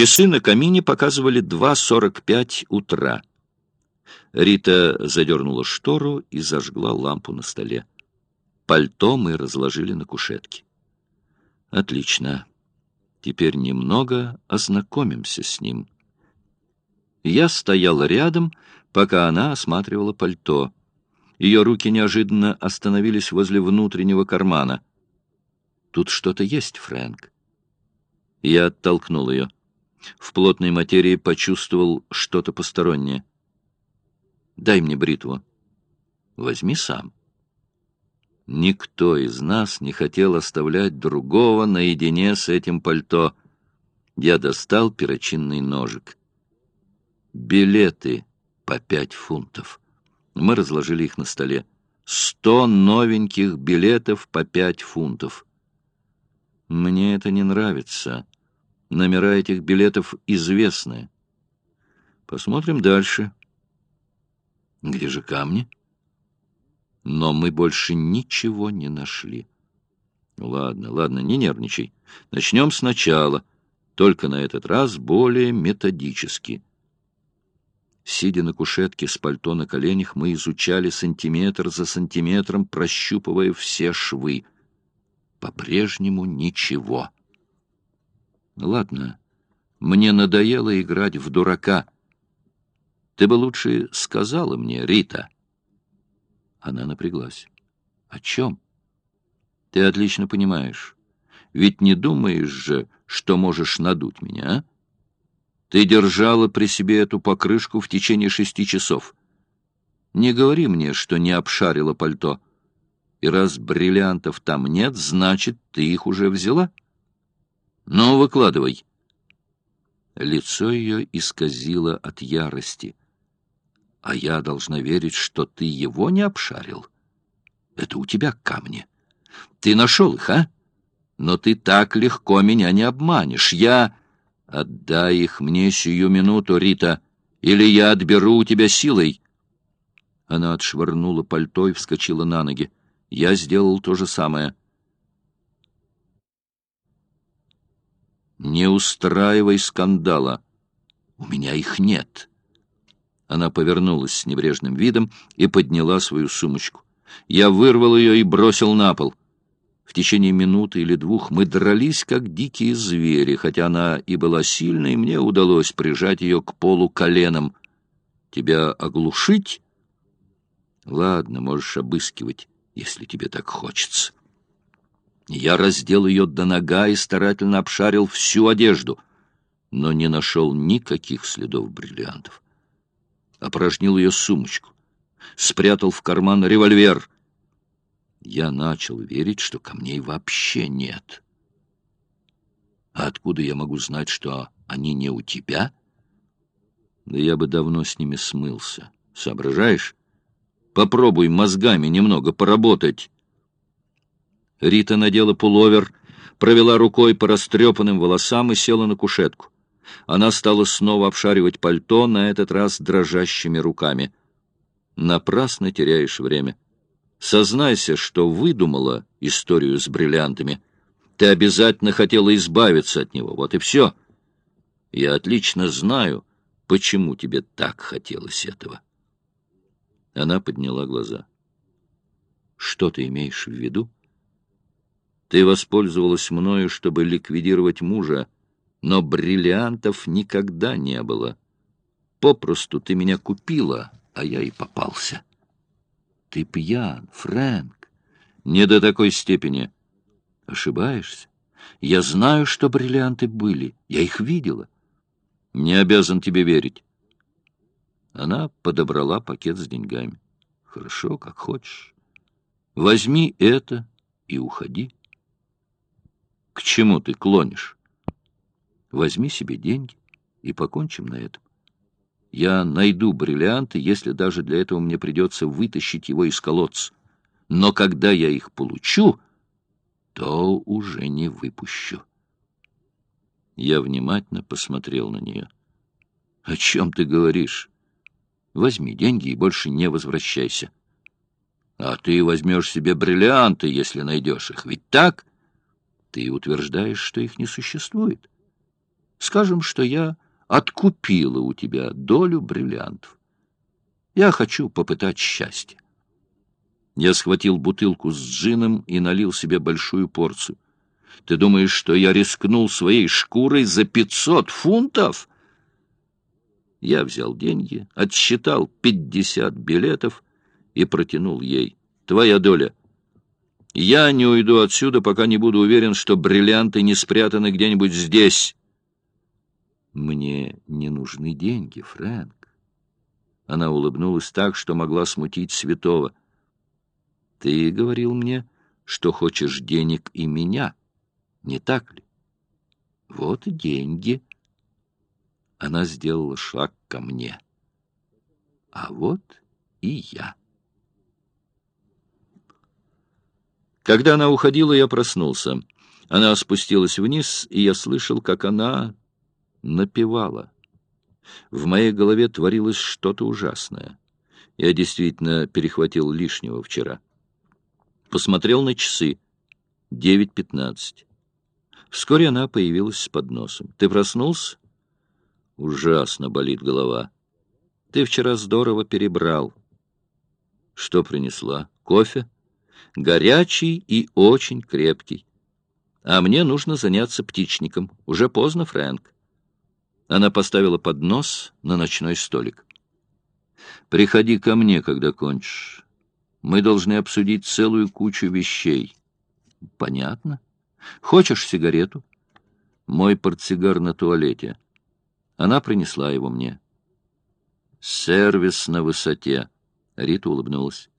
Часы на камине показывали 2.45 утра. Рита задернула штору и зажгла лампу на столе. Пальто мы разложили на кушетке. Отлично. Теперь немного ознакомимся с ним. Я стоял рядом, пока она осматривала пальто. Ее руки неожиданно остановились возле внутреннего кармана. «Тут что-то есть, Фрэнк». Я оттолкнул ее. В плотной материи почувствовал что-то постороннее. «Дай мне бритву». «Возьми сам». Никто из нас не хотел оставлять другого наедине с этим пальто. Я достал перочинный ножик. Билеты по пять фунтов. Мы разложили их на столе. Сто новеньких билетов по пять фунтов. Мне это не нравится. Номера этих билетов известны. Посмотрим дальше. Где же камни? Но мы больше ничего не нашли. Ладно, ладно, не нервничай. Начнем сначала, только на этот раз более методически. Сидя на кушетке с пальто на коленях, мы изучали сантиметр за сантиметром, прощупывая все швы. По-прежнему ничего. Ладно, мне надоело играть в дурака. Ты бы лучше сказала мне, Рита. Она напряглась. О чем? Ты отлично понимаешь. Ведь не думаешь же, что можешь надуть меня, а? Ты держала при себе эту покрышку в течение шести часов. Не говори мне, что не обшарила пальто. И раз бриллиантов там нет, значит, ты их уже взяла? Ну, выкладывай. Лицо ее исказило от ярости. А я должна верить, что ты его не обшарил. Это у тебя камни. Ты нашел их, а? Но ты так легко меня не обманешь. Я... «Отдай их мне сию минуту, Рита, или я отберу у тебя силой!» Она отшвырнула пальто и вскочила на ноги. Я сделал то же самое. «Не устраивай скандала. У меня их нет». Она повернулась с небрежным видом и подняла свою сумочку. Я вырвал ее и бросил на пол. В течение минуты или двух мы дрались, как дикие звери, хотя она и была сильной, мне удалось прижать ее к полу коленом. Тебя оглушить? Ладно, можешь обыскивать, если тебе так хочется. Я раздел ее до нога и старательно обшарил всю одежду, но не нашел никаких следов бриллиантов. Опорожнил ее сумочку, спрятал в карман револьвер — я начал верить, что камней вообще нет. А откуда я могу знать, что они не у тебя? Да я бы давно с ними смылся. Соображаешь? Попробуй мозгами немного поработать. Рита надела пуловер, провела рукой по растрепанным волосам и села на кушетку. Она стала снова обшаривать пальто, на этот раз дрожащими руками. Напрасно теряешь время. Сознайся, что выдумала историю с бриллиантами. Ты обязательно хотела избавиться от него. Вот и все. Я отлично знаю, почему тебе так хотелось этого. Она подняла глаза. Что ты имеешь в виду? Ты воспользовалась мною, чтобы ликвидировать мужа, но бриллиантов никогда не было. Попросту ты меня купила, а я и попался. Ты пьян, Фрэнк. Не до такой степени. Ошибаешься. Я знаю, что бриллианты были. Я их видела. Не обязан тебе верить. Она подобрала пакет с деньгами. Хорошо, как хочешь. Возьми это и уходи. К чему ты клонишь? Возьми себе деньги и покончим на этом. Я найду бриллианты, если даже для этого мне придется вытащить его из колодца. Но когда я их получу, то уже не выпущу. Я внимательно посмотрел на нее. — О чем ты говоришь? Возьми деньги и больше не возвращайся. — А ты возьмешь себе бриллианты, если найдешь их, ведь так? Ты утверждаешь, что их не существует. Скажем, что я откупила у тебя долю бриллиантов. Я хочу попытать счастье. Я схватил бутылку с джином и налил себе большую порцию. Ты думаешь, что я рискнул своей шкурой за пятьсот фунтов? Я взял деньги, отсчитал пятьдесят билетов и протянул ей. Твоя доля. Я не уйду отсюда, пока не буду уверен, что бриллианты не спрятаны где-нибудь здесь. Мне не нужны деньги, Фрэнк. Она улыбнулась так, что могла смутить святого. Ты говорил мне, что хочешь денег и меня, не так ли? Вот деньги. Она сделала шаг ко мне. А вот и я. Когда она уходила, я проснулся. Она спустилась вниз, и я слышал, как она напевала. В моей голове творилось что-то ужасное. Я действительно перехватил лишнего вчера. Посмотрел на часы. Девять пятнадцать. Вскоре она появилась с подносом. «Ты проснулся?» «Ужасно болит голова. Ты вчера здорово перебрал». «Что принесла? Кофе?» «Горячий и очень крепкий. А мне нужно заняться птичником. Уже поздно, Фрэнк». Она поставила поднос на ночной столик. «Приходи ко мне, когда кончишь. Мы должны обсудить целую кучу вещей». «Понятно». Хочешь сигарету? Мой портсигар на туалете. Она принесла его мне. Сервис на высоте. Рита улыбнулась.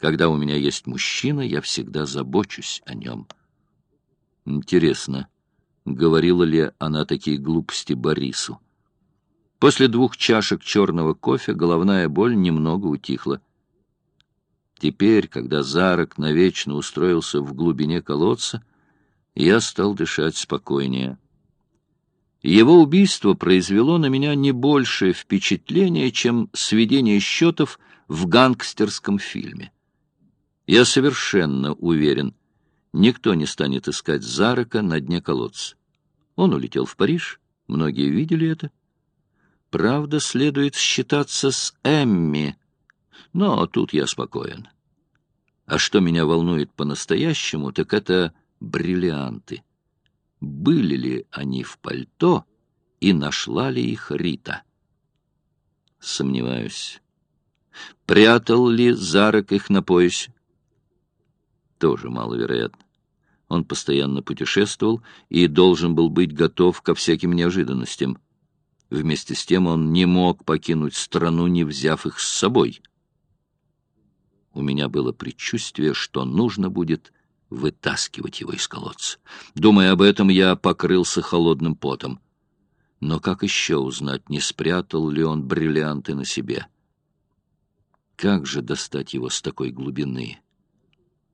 Когда у меня есть мужчина, я всегда забочусь о нем. Интересно, говорила ли она такие глупости Борису? После двух чашек черного кофе головная боль немного утихла. Теперь, когда Зарок навечно устроился в глубине колодца, я стал дышать спокойнее. Его убийство произвело на меня не большее впечатление, чем сведение счетов в гангстерском фильме. Я совершенно уверен, никто не станет искать Зарака на дне колодца. Он улетел в Париж, многие видели это. Правда, следует считаться с Эмми, но тут я спокоен. А что меня волнует по-настоящему, так это бриллианты. Были ли они в пальто и нашла ли их Рита? Сомневаюсь. Прятал ли Зарок их на поясе? Тоже маловероятно. Он постоянно путешествовал и должен был быть готов ко всяким неожиданностям. Вместе с тем он не мог покинуть страну, не взяв их с собой. У меня было предчувствие, что нужно будет вытаскивать его из колодца. Думая об этом, я покрылся холодным потом. Но как еще узнать, не спрятал ли он бриллианты на себе? Как же достать его с такой глубины?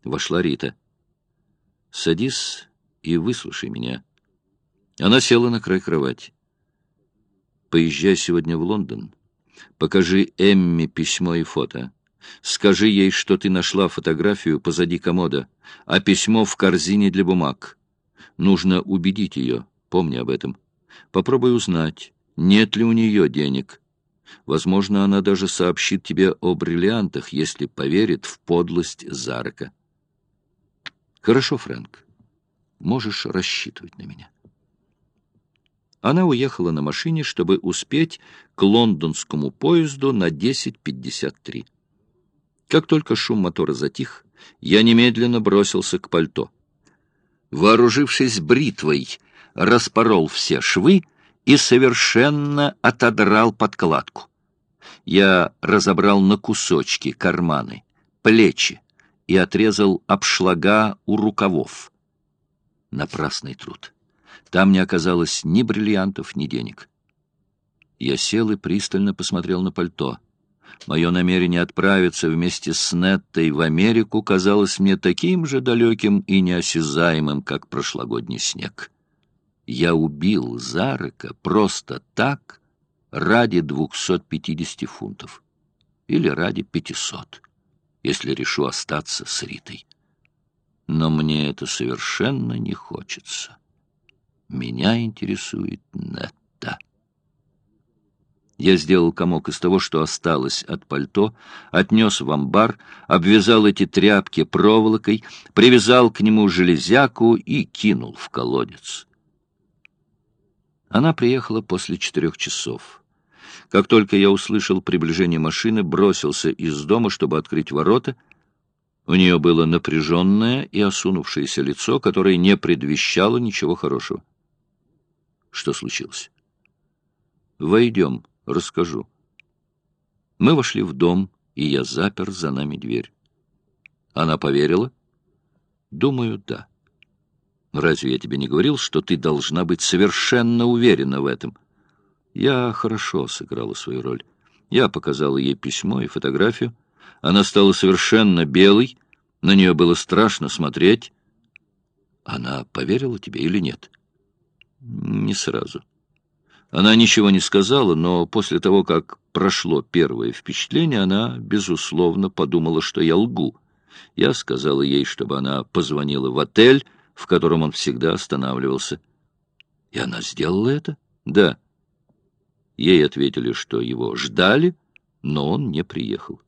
Вошла Рита. «Садись и выслушай меня». Она села на край кровати. «Поезжай сегодня в Лондон. Покажи Эмми письмо и фото. Скажи ей, что ты нашла фотографию позади комода, а письмо в корзине для бумаг. Нужно убедить ее, помни об этом. Попробуй узнать, нет ли у нее денег. Возможно, она даже сообщит тебе о бриллиантах, если поверит в подлость Зарака. Хорошо, Фрэнк, можешь рассчитывать на меня. Она уехала на машине, чтобы успеть к лондонскому поезду на 10.53. Как только шум мотора затих, я немедленно бросился к пальто. Вооружившись бритвой, распорол все швы и совершенно отодрал подкладку. Я разобрал на кусочки карманы, плечи и отрезал обшлага у рукавов. Напрасный труд. Там не оказалось ни бриллиантов, ни денег. Я сел и пристально посмотрел на пальто — Мое намерение отправиться вместе с Неттой в Америку казалось мне таким же далеким и неосязаемым, как прошлогодний снег. Я убил Зарака просто так ради 250 фунтов. Или ради 500, если решу остаться с Ритой. Но мне это совершенно не хочется. Меня интересует Нетта. Я сделал комок из того, что осталось от пальто, отнес в амбар, обвязал эти тряпки проволокой, привязал к нему железяку и кинул в колодец. Она приехала после четырех часов. Как только я услышал приближение машины, бросился из дома, чтобы открыть ворота. У нее было напряженное и осунувшееся лицо, которое не предвещало ничего хорошего. Что случилось? «Войдем», расскажу. Мы вошли в дом, и я запер за нами дверь. Она поверила? Думаю, да. Разве я тебе не говорил, что ты должна быть совершенно уверена в этом? Я хорошо сыграла свою роль. Я показала ей письмо и фотографию. Она стала совершенно белой, на нее было страшно смотреть. Она поверила тебе или нет? Не сразу. Она ничего не сказала, но после того, как прошло первое впечатление, она, безусловно, подумала, что я лгу. Я сказала ей, чтобы она позвонила в отель, в котором он всегда останавливался. И она сделала это? Да. Ей ответили, что его ждали, но он не приехал.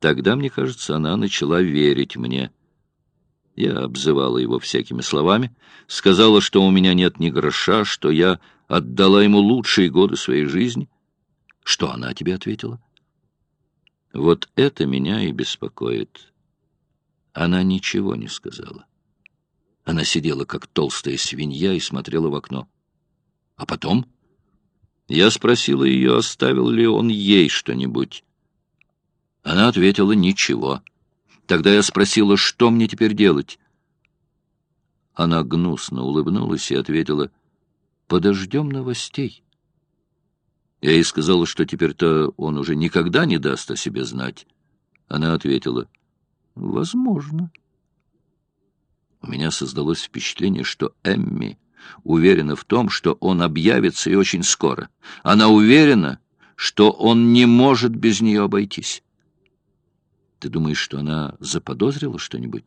Тогда, мне кажется, она начала верить мне. Я обзывала его всякими словами, сказала, что у меня нет ни гроша, что я отдала ему лучшие годы своей жизни. Что она тебе ответила? Вот это меня и беспокоит. Она ничего не сказала. Она сидела, как толстая свинья, и смотрела в окно. А потом? Я спросила ее, оставил ли он ей что-нибудь. Она ответила «ничего». Тогда я спросила, что мне теперь делать? Она гнусно улыбнулась и ответила, «Подождем новостей». Я ей сказала, что теперь-то он уже никогда не даст о себе знать. Она ответила, «Возможно». У меня создалось впечатление, что Эмми уверена в том, что он объявится и очень скоро. Она уверена, что он не может без нее обойтись. Ты думаешь, что она заподозрила что-нибудь?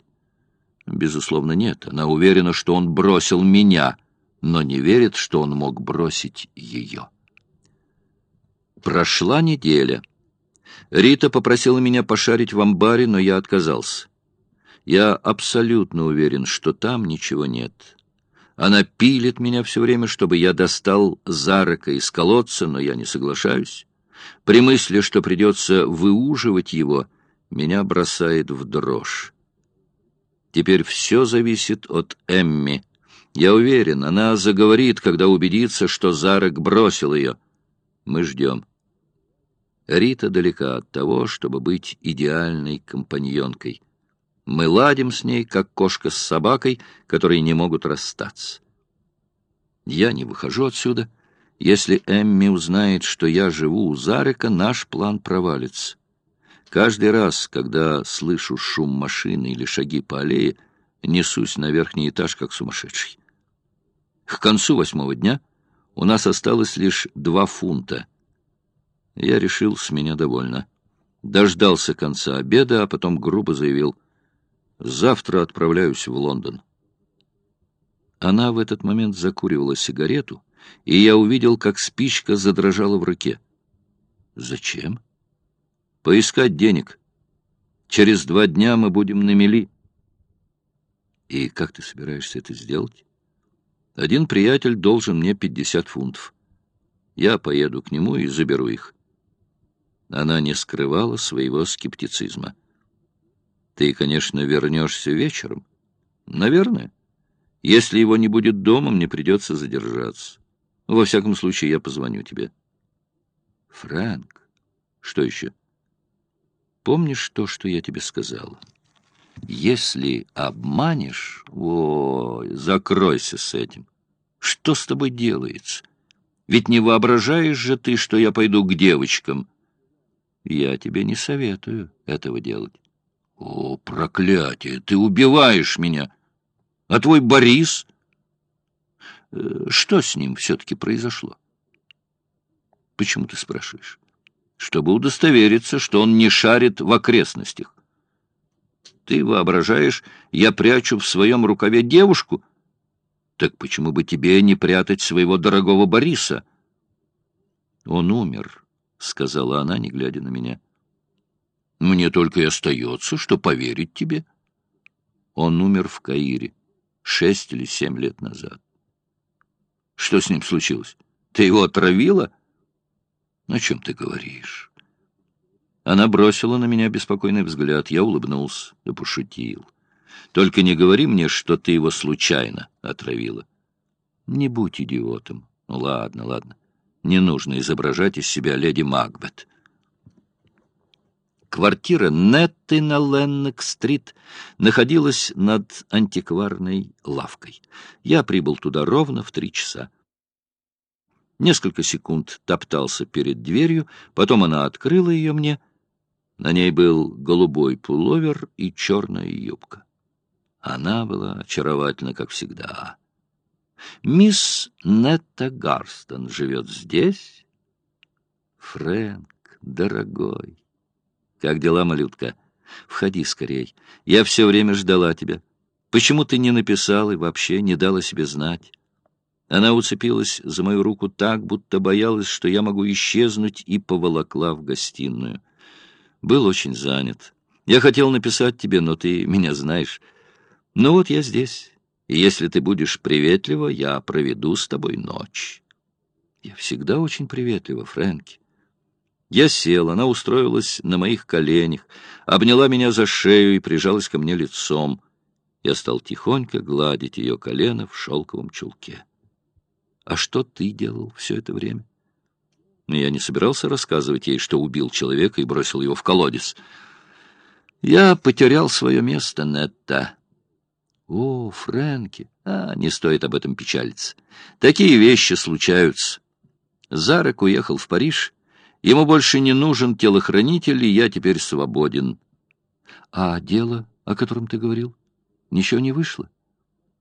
Безусловно, нет. Она уверена, что он бросил меня, но не верит, что он мог бросить ее. Прошла неделя. Рита попросила меня пошарить в амбаре, но я отказался. Я абсолютно уверен, что там ничего нет. Она пилит меня все время, чтобы я достал зарока из колодца, но я не соглашаюсь. При мысли, что придется выуживать его — меня бросает в дрожь. Теперь все зависит от Эмми. Я уверен, она заговорит, когда убедится, что Зарек бросил ее. Мы ждем. Рита далека от того, чтобы быть идеальной компаньонкой. Мы ладим с ней, как кошка с собакой, которые не могут расстаться. Я не выхожу отсюда. Если Эмми узнает, что я живу у Зарека, наш план провалится. Каждый раз, когда слышу шум машины или шаги по аллее, несусь на верхний этаж, как сумасшедший. К концу восьмого дня у нас осталось лишь два фунта. Я решил, с меня довольно. Дождался конца обеда, а потом грубо заявил, «Завтра отправляюсь в Лондон». Она в этот момент закуривала сигарету, и я увидел, как спичка задрожала в руке. «Зачем?» Поискать денег. Через два дня мы будем на мели. И как ты собираешься это сделать? Один приятель должен мне пятьдесят фунтов. Я поеду к нему и заберу их. Она не скрывала своего скептицизма. Ты, конечно, вернешься вечером. Наверное. Если его не будет дома, мне придется задержаться. Во всяком случае, я позвоню тебе. Фрэнк. Что еще? Помнишь то, что я тебе сказала? Если обманешь, ой, закройся с этим. Что с тобой делается? Ведь не воображаешь же ты, что я пойду к девочкам. Я тебе не советую этого делать. О, проклятие, ты убиваешь меня. А твой Борис? Э, что с ним все-таки произошло? Почему ты спрашиваешь? чтобы удостовериться, что он не шарит в окрестностях. Ты воображаешь, я прячу в своем рукаве девушку? Так почему бы тебе не прятать своего дорогого Бориса? Он умер, — сказала она, не глядя на меня. Мне только и остается, что поверить тебе. Он умер в Каире шесть или семь лет назад. Что с ним случилось? Ты его отравила? О чем ты говоришь? Она бросила на меня беспокойный взгляд. Я улыбнулся, да пошутил. Только не говори мне, что ты его случайно отравила. Не будь идиотом. Ну, ладно, ладно. Не нужно изображать из себя леди Макбет. Квартира Нетты на Леннок-стрит находилась над антикварной лавкой. Я прибыл туда ровно в три часа. Несколько секунд топтался перед дверью, потом она открыла ее мне. На ней был голубой пуловер и черная юбка. Она была очаровательна, как всегда. «Мисс Нетта Гарстон живет здесь?» «Фрэнк, дорогой, как дела, малютка? Входи скорей. Я все время ждала тебя. Почему ты не написал и вообще не дала себе знать?» Она уцепилась за мою руку так, будто боялась, что я могу исчезнуть, и поволокла в гостиную. Был очень занят. Я хотел написать тебе, но ты меня знаешь. Ну вот я здесь, и если ты будешь приветлива, я проведу с тобой ночь. Я всегда очень приветлива, Фрэнки. Я сел, она устроилась на моих коленях, обняла меня за шею и прижалась ко мне лицом. Я стал тихонько гладить ее колено в шелковом чулке. «А что ты делал все это время?» Но я не собирался рассказывать ей, что убил человека и бросил его в колодец. «Я потерял свое место, Нетта», о, Фрэнки! А, не стоит об этом печалиться. Такие вещи случаются. Зарек уехал в Париж. Ему больше не нужен телохранитель, и я теперь свободен. А дело, о котором ты говорил, ничего не вышло?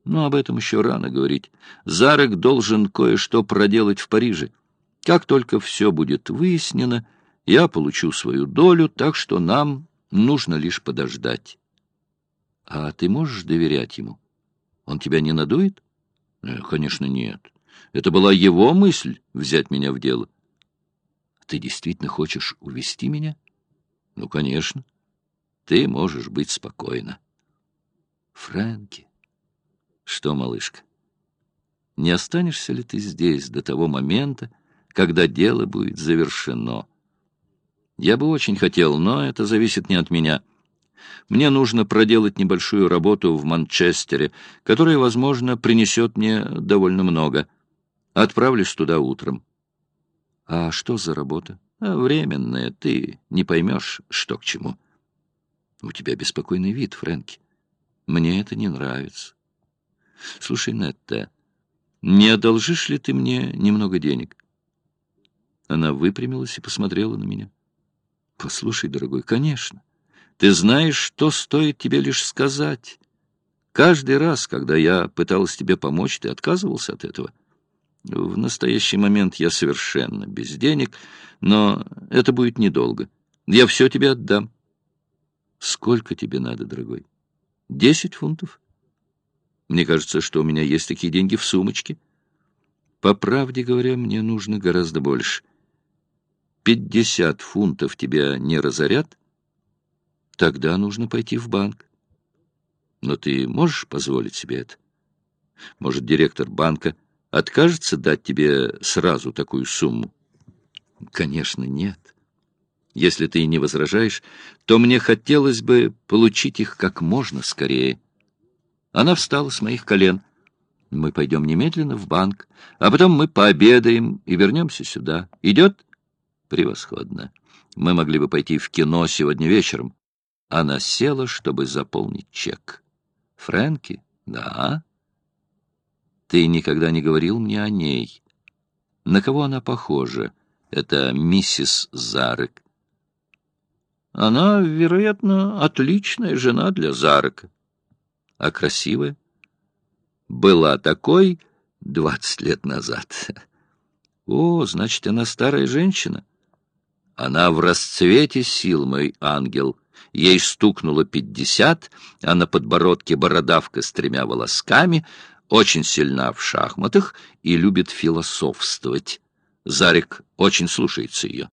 Ну, об этом еще рано говорить. Зарек должен кое-что проделать в Париже. Как только все будет выяснено, я получу свою долю, так что нам нужно лишь подождать. А ты можешь доверять ему? Он тебя не надует? Э, конечно, нет. Это была его мысль взять меня в дело. Ты действительно хочешь увести меня? Ну, конечно. Ты можешь быть спокойна. Фрэнки. Что, малышка? Не останешься ли ты здесь до того момента, когда дело будет завершено? Я бы очень хотел, но это зависит не от меня. Мне нужно проделать небольшую работу в Манчестере, которая, возможно, принесет мне довольно много. Отправлюсь туда утром. А что за работа? А, временная, ты не поймешь, что к чему. У тебя беспокойный вид, Фрэнки. Мне это не нравится. Слушай, Нетта, не одолжишь ли ты мне немного денег? Она выпрямилась и посмотрела на меня. Послушай, дорогой, конечно. Ты знаешь, что стоит тебе лишь сказать. Каждый раз, когда я пыталась тебе помочь, ты отказывался от этого. В настоящий момент я совершенно без денег, но это будет недолго. Я все тебе отдам. Сколько тебе надо, дорогой? Десять фунтов? Мне кажется, что у меня есть такие деньги в сумочке. По правде говоря, мне нужно гораздо больше. Пятьдесят фунтов тебя не разорят? Тогда нужно пойти в банк. Но ты можешь позволить себе это? Может, директор банка откажется дать тебе сразу такую сумму? Конечно, нет. Если ты не возражаешь, то мне хотелось бы получить их как можно скорее. Она встала с моих колен. Мы пойдем немедленно в банк, а потом мы пообедаем и вернемся сюда. Идет? Превосходно. Мы могли бы пойти в кино сегодня вечером. Она села, чтобы заполнить чек. «Фрэнки? Да?» «Ты никогда не говорил мне о ней. На кого она похожа? Это миссис Зарек». «Она, вероятно, отличная жена для Зарека. А красивая?» «Была такой двадцать лет назад». «О, значит, она старая женщина?» «Она в расцвете сил, мой ангел». Ей стукнуло пятьдесят, а на подбородке бородавка с тремя волосками. Очень сильна в шахматах и любит философствовать. Зарик очень слушается ее.